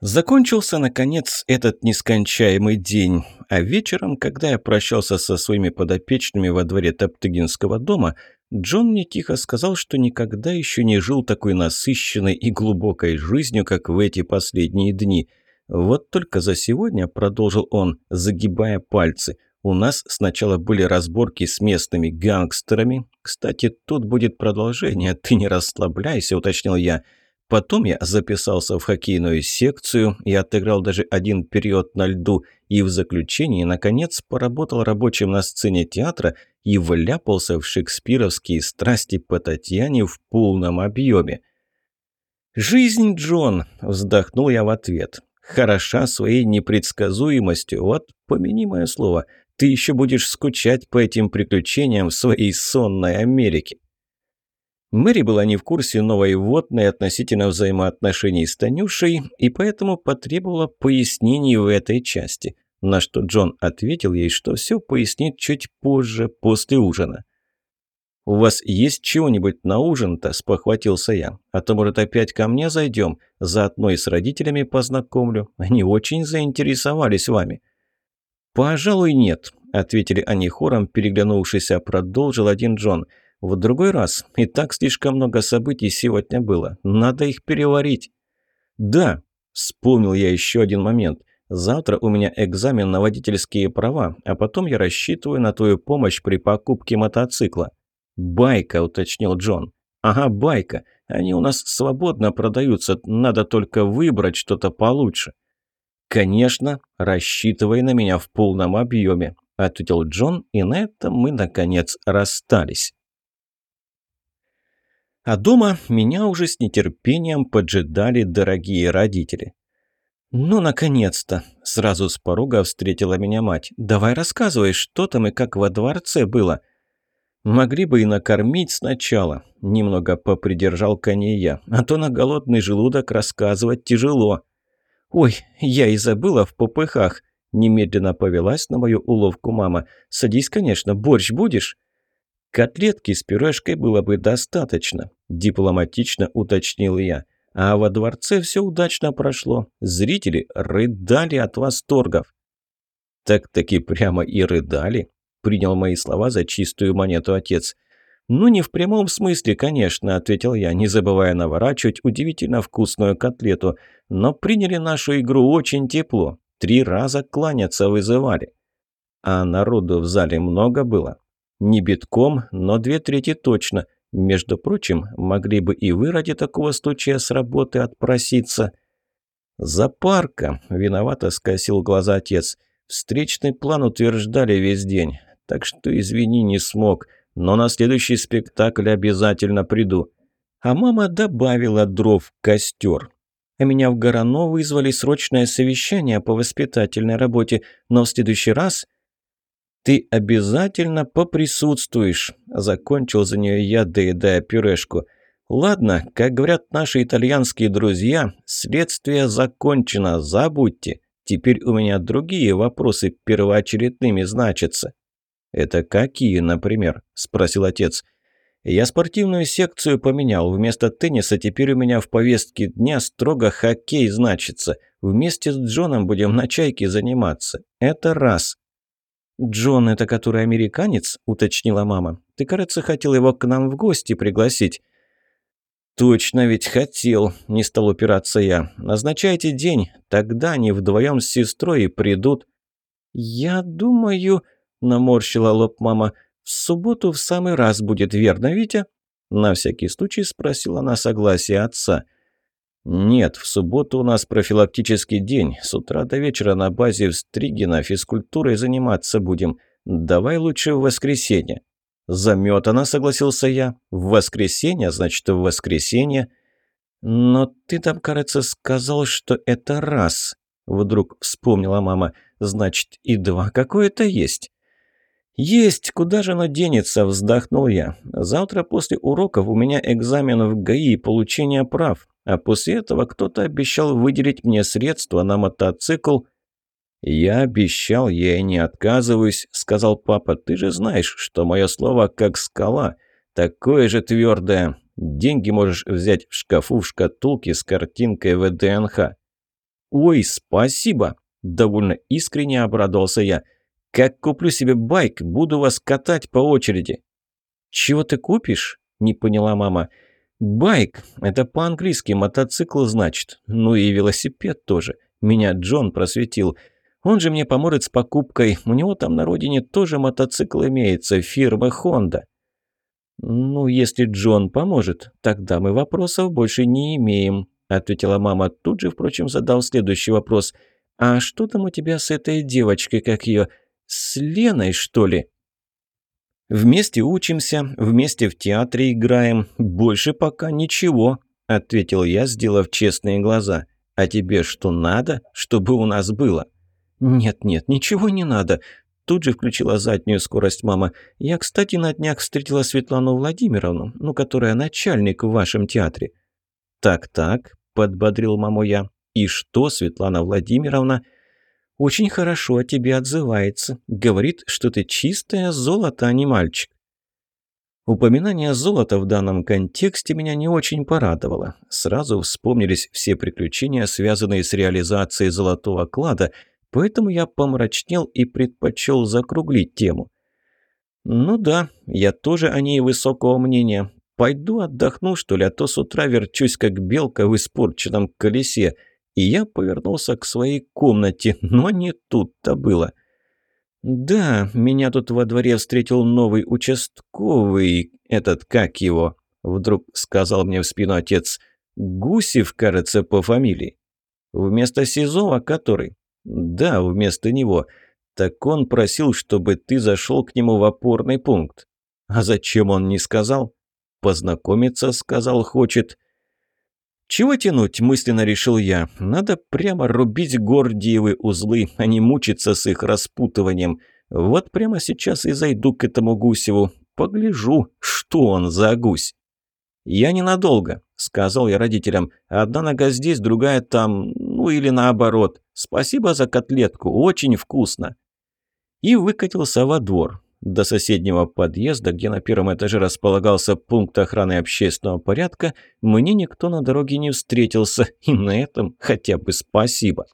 Закончился, наконец, этот нескончаемый день, а вечером, когда я прощался со своими подопечными во дворе Топтыгинского дома, Джон мне тихо сказал, что никогда еще не жил такой насыщенной и глубокой жизнью, как в эти последние дни. Вот только за сегодня, продолжил он, загибая пальцы, у нас сначала были разборки с местными гангстерами. Кстати, тут будет продолжение, ты не расслабляйся, уточнил я. Потом я записался в хоккейную секцию и отыграл даже один период на льду, и в заключении, наконец, поработал рабочим на сцене театра и вляпался в шекспировские страсти по Татьяне в полном объеме. «Жизнь, Джон!» – вздохнул я в ответ. «Хороша своей непредсказуемостью, вот помяни мое слово, ты еще будешь скучать по этим приключениям в своей сонной Америке». Мэри была не в курсе новой вводной относительно взаимоотношений с Танюшей и поэтому потребовала пояснений в этой части, на что Джон ответил ей, что все пояснит чуть позже, после ужина. «У вас есть чего-нибудь на ужин-то?» – спохватился я. «А то, может, опять ко мне зайдем? Заодно и с родителями познакомлю. Они очень заинтересовались вами». «Пожалуй, нет», – ответили они хором, переглянувшись, а продолжил один Джон – в другой раз. И так слишком много событий сегодня было. Надо их переварить. Да, вспомнил я еще один момент. Завтра у меня экзамен на водительские права, а потом я рассчитываю на твою помощь при покупке мотоцикла. Байка, уточнил Джон. Ага, байка. Они у нас свободно продаются, надо только выбрать что-то получше. Конечно, рассчитывай на меня в полном объеме, ответил Джон, и на этом мы, наконец, расстались. А дома меня уже с нетерпением поджидали дорогие родители. «Ну, наконец-то!» – сразу с порога встретила меня мать. «Давай рассказывай, что там и как во дворце было?» «Могли бы и накормить сначала», – немного попридержал коней я, «а то на голодный желудок рассказывать тяжело». «Ой, я и забыла в попыхах», – немедленно повелась на мою уловку мама. «Садись, конечно, борщ будешь?» «Котлетки с пюрешкой было бы достаточно», – дипломатично уточнил я. «А во дворце все удачно прошло. Зрители рыдали от восторгов». «Так-таки прямо и рыдали», – принял мои слова за чистую монету отец. «Ну, не в прямом смысле, конечно», – ответил я, не забывая наворачивать удивительно вкусную котлету. «Но приняли нашу игру очень тепло. Три раза кланяться вызывали». «А народу в зале много было?» Не битком, но две трети точно. Между прочим, могли бы и вы ради такого случая с работы отпроситься. «Запарка!» – виновато скосил глаза отец. «Встречный план утверждали весь день, так что, извини, не смог, но на следующий спектакль обязательно приду». А мама добавила дров в костер. А меня в Горано вызвали срочное совещание по воспитательной работе, но в следующий раз «Ты обязательно поприсутствуешь», – закончил за нее я, доедая пюрешку. «Ладно, как говорят наши итальянские друзья, следствие закончено, забудьте. Теперь у меня другие вопросы первоочередными значатся». «Это какие, например?» – спросил отец. «Я спортивную секцию поменял. Вместо тенниса теперь у меня в повестке дня строго хоккей значится. Вместе с Джоном будем на чайке заниматься. Это раз. «Джон – это который американец?» – уточнила мама. «Ты, кажется, хотел его к нам в гости пригласить». «Точно ведь хотел», – не стал упираться я. «Назначайте день, тогда они вдвоем с сестрой и придут». «Я думаю», – наморщила лоб мама, – «в субботу в самый раз будет, верно, Витя?» На всякий случай спросила она согласие отца. «Нет, в субботу у нас профилактический день. С утра до вечера на базе в Стригино физкультурой заниматься будем. Давай лучше в воскресенье». «Заметано», — согласился я. «В воскресенье, значит, в воскресенье». «Но ты там, кажется, сказал, что это раз», — вдруг вспомнила мама. «Значит, и два какое-то есть». «Есть, куда же оно денется?» – вздохнул я. «Завтра после уроков у меня экзамен в ГАИ и получение прав. А после этого кто-то обещал выделить мне средства на мотоцикл. «Я обещал, я и не отказываюсь», — сказал папа. «Ты же знаешь, что мое слово как скала, такое же твердое. Деньги можешь взять в шкафу в шкатулке с картинкой ВДНХ». «Ой, спасибо!» – довольно искренне обрадовался я. «Как куплю себе байк, буду вас катать по очереди». «Чего ты купишь?» – не поняла мама. «Байк – это по-английски мотоцикл, значит. Ну и велосипед тоже. Меня Джон просветил. Он же мне поможет с покупкой. У него там на родине тоже мотоцикл имеется, фирмы Honda». «Ну, если Джон поможет, тогда мы вопросов больше не имеем», – ответила мама. Тут же, впрочем, задал следующий вопрос. «А что там у тебя с этой девочкой, как ее? С Леной, что ли?» «Вместе учимся, вместе в театре играем. Больше пока ничего», – ответил я, сделав честные глаза. «А тебе что надо, чтобы у нас было?» «Нет-нет, ничего не надо. Тут же включила заднюю скорость мама. «Я, кстати, на днях встретила Светлану Владимировну, ну, которая начальник в вашем театре». «Так-так», – подбодрил маму я. «И что, Светлана Владимировна?» «Очень хорошо о тебе отзывается. Говорит, что ты чистое золото, а не мальчик». Упоминание золота в данном контексте меня не очень порадовало. Сразу вспомнились все приключения, связанные с реализацией золотого клада – Поэтому я помрачнел и предпочел закруглить тему. «Ну да, я тоже о ней высокого мнения. Пойду отдохну, что ли, а то с утра верчусь, как белка в испорченном колесе». И я повернулся к своей комнате, но не тут-то было. «Да, меня тут во дворе встретил новый участковый, этот, как его?» Вдруг сказал мне в спину отец. «Гусев, кажется, по фамилии». «Вместо Сизова который?» «Да, вместо него. Так он просил, чтобы ты зашел к нему в опорный пункт. А зачем он не сказал? Познакомиться, сказал, хочет». «Чего тянуть?» – мысленно решил я. «Надо прямо рубить гордиевы узлы, а не мучиться с их распутыванием. Вот прямо сейчас и зайду к этому Гусеву. Погляжу, что он за гусь». «Я ненадолго», – сказал я родителям. «Одна нога здесь, другая там, ну или наоборот. Спасибо за котлетку, очень вкусно». И выкатился во двор. До соседнего подъезда, где на первом этаже располагался пункт охраны общественного порядка, мне никто на дороге не встретился, и на этом хотя бы спасибо.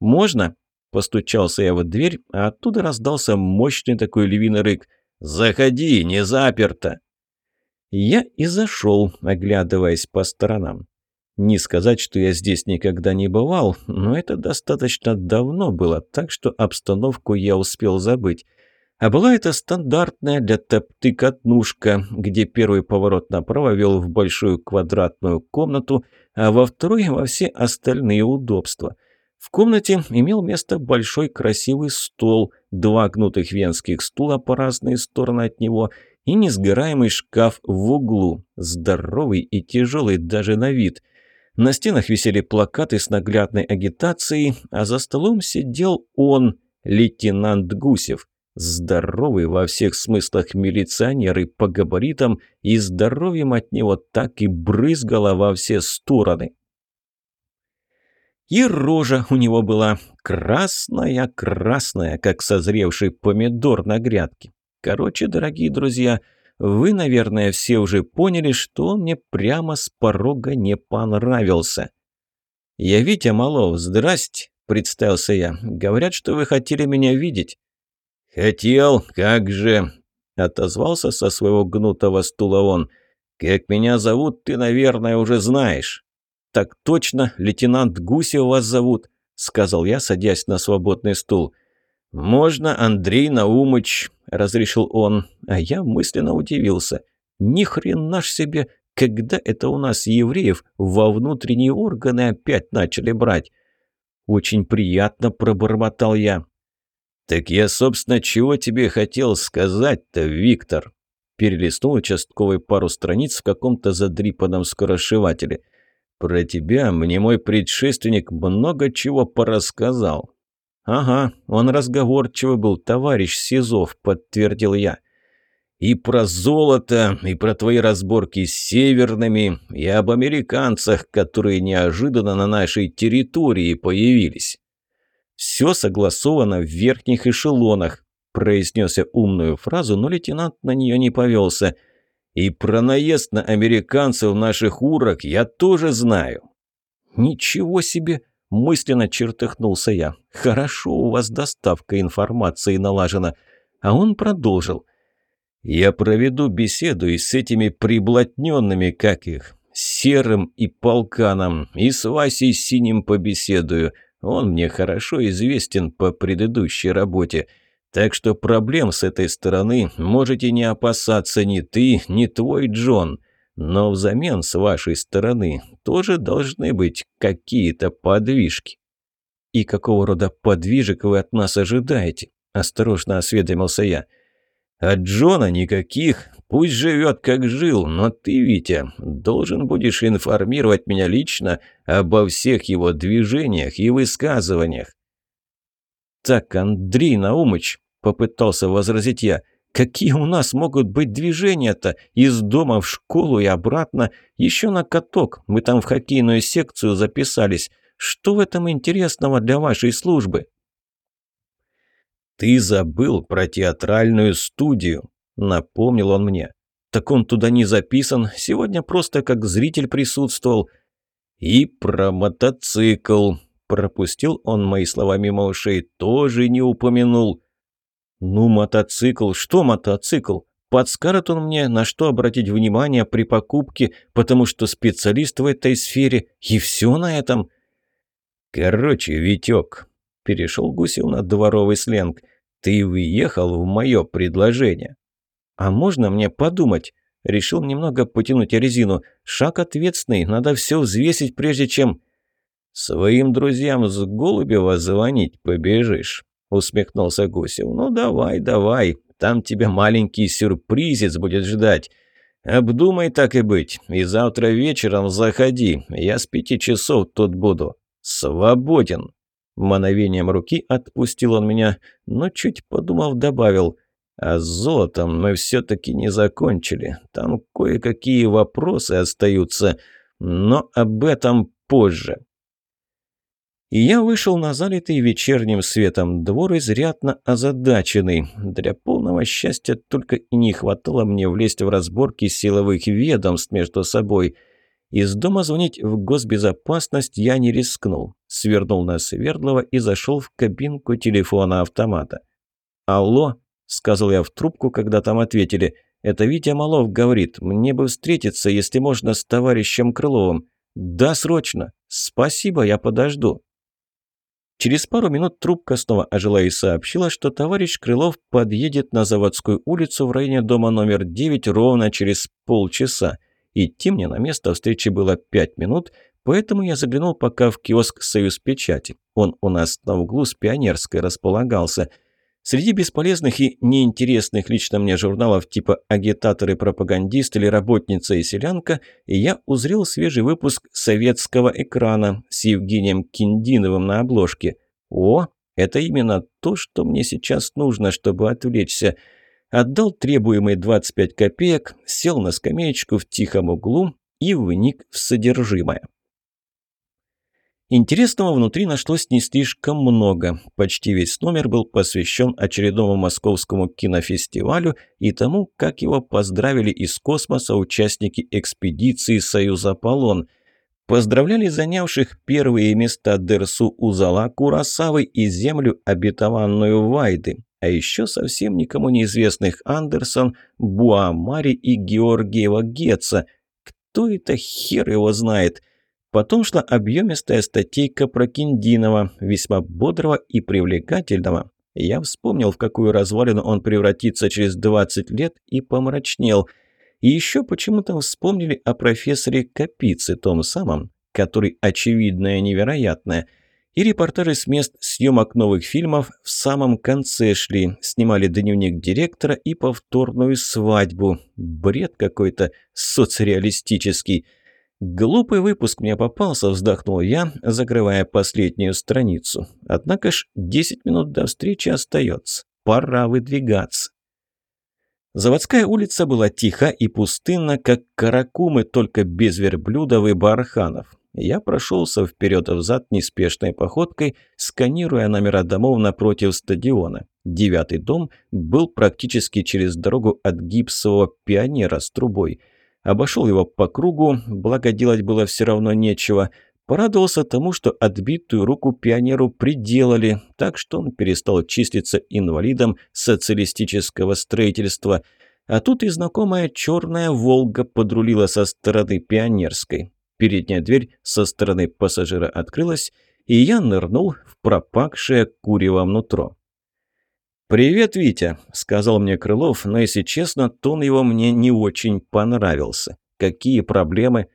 «Можно?» – постучался я в дверь, а оттуда раздался мощный такой львиный рык. «Заходи, не заперто!» Я и зашел, оглядываясь по сторонам. Не сказать, что я здесь никогда не бывал, но это достаточно давно было, так что обстановку я успел забыть. А была это стандартная для топты катнушка, где первый поворот направо вел в большую квадратную комнату, а во второй – во все остальные удобства. В комнате имел место большой красивый стол, два гнутых венских стула по разные стороны от него и несгораемый шкаф в углу, здоровый и тяжелый даже на вид – на стенах висели плакаты с наглядной агитацией, а за столом сидел он, лейтенант Гусев. Здоровый во всех смыслах милиционер и по габаритам, и здоровьем от него так и брызгало во все стороны. И рожа у него была красная-красная, как созревший помидор на грядке. Короче, дорогие друзья, вы, наверное, все уже поняли, что он мне прямо с порога не понравился. «Я Витя Малов, здрасте», — представился я. «Говорят, что вы хотели меня видеть». «Хотел, как же», — отозвался со своего гнутого стула он. «Как меня зовут, ты, наверное, уже знаешь». «Так точно, лейтенант Гусев вас зовут», — сказал я, садясь на свободный стул. «Можно, Андрей Наумыч», — разрешил он, а я мысленно удивился. «Ни хрена ж себе, когда это у нас евреев во внутренние органы опять начали брать?» «Очень приятно», — пробормотал я. «Так я, собственно, чего тебе хотел сказать-то, Виктор?» Перелистнул участковый пару страниц в каком-то задрипанном скоросшивателе. «Про тебя мне мой предшественник много чего порассказал. «Ага, он разговорчивый был, товарищ Сизов», — подтвердил я. «И про золото, и про твои разборки с северными, и об американцах, которые неожиданно на нашей территории появились». «Все согласовано в верхних эшелонах», – произнес умную фразу, но лейтенант на нее не повелся. «И про наезд на американцев наших урок я тоже знаю». «Ничего себе!» мысленно чертыхнулся я. «Хорошо у вас доставка информации налажена». А он продолжил. «Я проведу беседу и с этими приблотненными, как их, Серым и Полканом, и с Васей Синим побеседую. Он мне хорошо известен по предыдущей работе. Так что проблем с этой стороны можете не опасаться ни ты, ни твой Джон. Но взамен с вашей стороны тоже должны быть какие-то подвижки. «И какого рода подвижек вы от нас ожидаете?» – осторожно осведомился я. «От Джона никаких. Пусть живет, как жил, но ты, Витя, должен будешь информировать меня лично обо всех его движениях и высказываниях». «Так, Андрей Наумыч», – попытался возразить я, – Какие у нас могут быть движения-то? Из дома в школу и обратно. Еще на каток. Мы там в хоккейную секцию записались. Что в этом интересного для вашей службы?» «Ты забыл про театральную студию», — напомнил он мне. «Так он туда не записан. Сегодня просто как зритель присутствовал». «И про мотоцикл», — пропустил он мои слова мимо ушей, — «тоже не упомянул». «Ну, мотоцикл, что мотоцикл? Подскажет он мне, на что обратить внимание при покупке, потому что специалист в этой сфере, и все на этом». «Короче, Витек», — перешел Гусев на дворовый сленг, — «ты въехал в мое предложение». «А можно мне подумать?» Решил немного потянуть резину. Шаг ответственный, надо все взвесить, прежде чем... «Своим друзьям с Голубева звонить побежишь», усмехнулся Гусев. «Ну давай, давай, там тебя маленький сюрпризец будет ждать. Обдумай так и быть, и завтра вечером заходи, я с пяти часов тут буду. Свободен». Мановением руки отпустил он меня, но чуть подумав добавил – а с золотом мы все-таки не закончили. Там кое-какие вопросы остаются, но об этом позже. И я вышел на залитый вечерним светом двор, изрядно озадаченный. Для полного счастья только и не хватало мне влезть в разборки силовых ведомств между собой. Из дома звонить в госбезопасность я не рискнул. Свернул на Свердлова и зашел в кабинку телефона автомата. «Алло», — сказал я в трубку, когда там ответили. «Это Витя Малов говорит. Мне бы встретиться, если можно, с товарищем Крыловым». «Да, срочно. Спасибо, я подожду». Через пару минут трубка снова ожила и сообщила, что товарищ Крылов подъедет на заводскую улицу в районе дома номер 9 ровно через полчаса. Идти мне на место встречи было пять минут, поэтому я заглянул пока в киоск «Союз печати». Он у нас на углу с Пионерской располагался – Среди бесполезных и неинтересных лично мне журналов типа «Агитатор пропагандист» или «Работница и селянка» я узрел свежий выпуск советского экрана с Евгением Киндиновым на обложке. О, это именно то, что мне сейчас нужно, чтобы отвлечься. Отдал требуемые 25 копеек, сел на скамеечку в тихом углу и вник в содержимое. Интересного внутри нашлось не слишком много. Почти весь номер был посвящен очередному московскому кинофестивалю и тому, как его поздравили из космоса участники экспедиции «Союз Аполлон». Поздравляли занявших первые места Дерсу Узала Курасавы и землю, обетованную Вайды, а еще совсем никому неизвестных Андерсон, Буамари и Георгиева Гетца. Кто это хер его знает – Потом шла объемистая статейка про Киндинова, весьма бодрого и привлекательного. Я вспомнил, в какую развалину он превратится через 20 лет, и помрачнел. И еще почему-то вспомнили о профессоре Капице, том самом, который очевидное невероятное. И репортажи с мест съемок новых фильмов в самом конце шли. Снимали дневник директора и повторную свадьбу. Бред какой-то соцреалистический. «Глупый выпуск мне попался», – вздохнул я, закрывая последнюю страницу. «Однако ж 10 минут до встречи остается. Пора выдвигаться». Заводская улица была тиха и пустынна, как каракумы, только без верблюдов и барханов. Я прошелся вперед-взад неспешной походкой, сканируя номера домов напротив стадиона. Девятый дом был практически через дорогу от гипсового пионера с трубой – Обошел его по кругу, благо делать было все равно нечего. Порадовался тому, что отбитую руку пионеру приделали, так что он перестал числиться инвалидом социалистического строительства. А тут и знакомая черная «Волга» подрулила со стороны пионерской. Передняя дверь со стороны пассажира открылась, и я нырнул в пропахшее куревом нутро. «Привет, Витя», — сказал мне Крылов, но, если честно, тон его мне не очень понравился. «Какие проблемы?»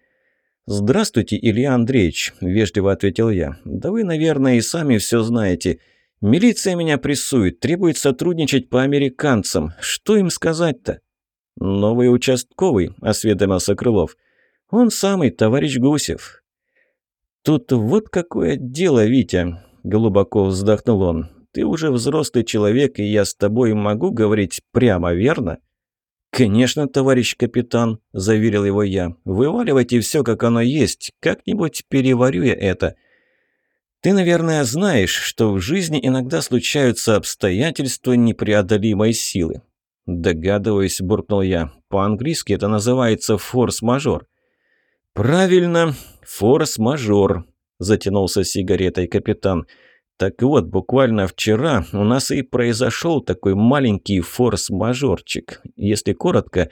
«Здравствуйте, Илья Андреевич», — вежливо ответил я. «Да вы, наверное, и сами все знаете. Милиция меня прессует, требует сотрудничать по американцам. Что им сказать-то?» «Новый участковый», — осведомился Крылов. «Он самый, товарищ Гусев». «Тут вот какое дело, Витя», — глубоко вздохнул он. «Ты уже взрослый человек, и я с тобой могу говорить прямо, верно?» «Конечно, товарищ капитан», – заверил его я. «Вываливайте все, как оно есть. Как-нибудь переварю я это». «Ты, наверное, знаешь, что в жизни иногда случаются обстоятельства непреодолимой силы». «Догадываюсь», – буркнул я. «По-английски это называется форс-мажор». «Правильно, форс-мажор», – затянулся сигаретой капитан. «Капитан». Так вот, буквально вчера у нас и произошел такой маленький форс-мажорчик. Если коротко,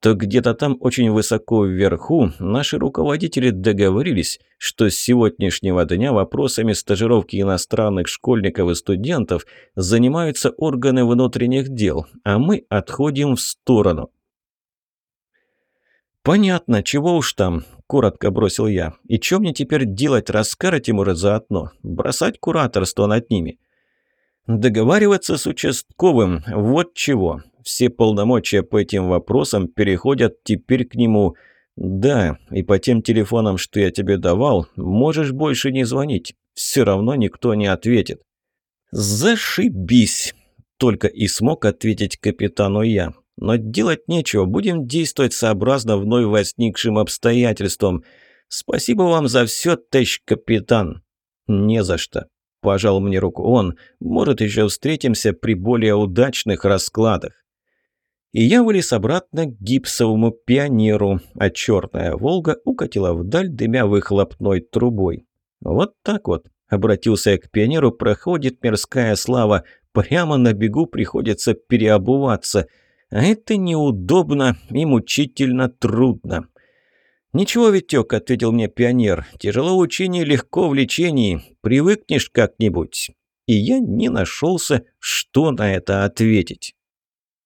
то где-то там очень высоко вверху наши руководители договорились, что с сегодняшнего дня вопросами стажировки иностранных школьников и студентов занимаются органы внутренних дел, а мы отходим в сторону. «Понятно, чего уж там», – коротко бросил я. «И что мне теперь делать, раскарать им уже заодно? Бросать кураторство над ними?» «Договариваться с участковым, вот чего. Все полномочия по этим вопросам переходят теперь к нему. Да, и по тем телефонам, что я тебе давал, можешь больше не звонить. Все равно никто не ответит». «Зашибись!» – только и смог ответить капитану я. Но делать нечего, будем действовать сообразно вновь возникшим обстоятельствам. Спасибо вам за все, товарищ капитан. Не за что. Пожал мне руку он. Может, еще встретимся при более удачных раскладах. И я вылез обратно к гипсовому пионеру, а черная «Волга» укатила вдаль, дымя выхлопной трубой. Вот так вот, обратился я к пионеру, проходит мирская слава, прямо на бегу приходится переобуваться – а это неудобно и мучительно трудно. «Ничего, Витек», — ответил мне пионер, — «тяжело в учении, легко в лечении. Привыкнешь как-нибудь». И я не нашелся, что на это ответить.